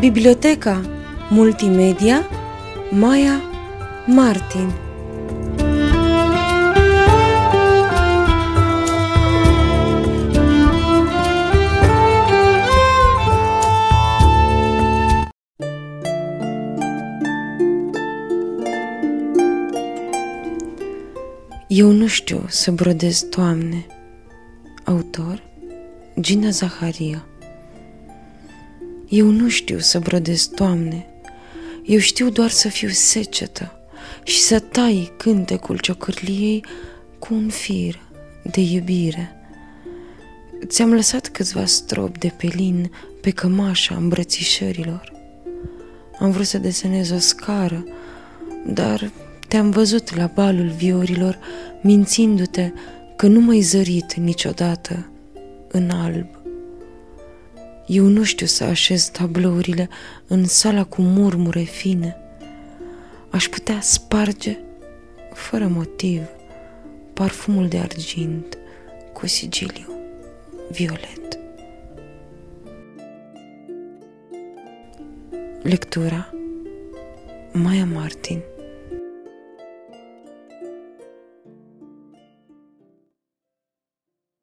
Biblioteca Multimedia Maya Martin Eu nu știu să brodez toamne. Autor Gina Zaharia Eu nu știu să brodez toamne. Eu știu doar să fiu secetă și să tai cântecul ciocârliei cu un fir de iubire. Ți-am lăsat câțiva strop de pelin pe cămașa îmbrățișărilor. Am vrut să desenez o scară, dar te-am văzut la balul viorilor, mințindu-te că nu mai zărit niciodată în alb. Eu nu știu să așez tablourile în sala cu murmure fine. Aș putea sparge, fără motiv, parfumul de argint cu sigiliu violet. Lectura Maya Martin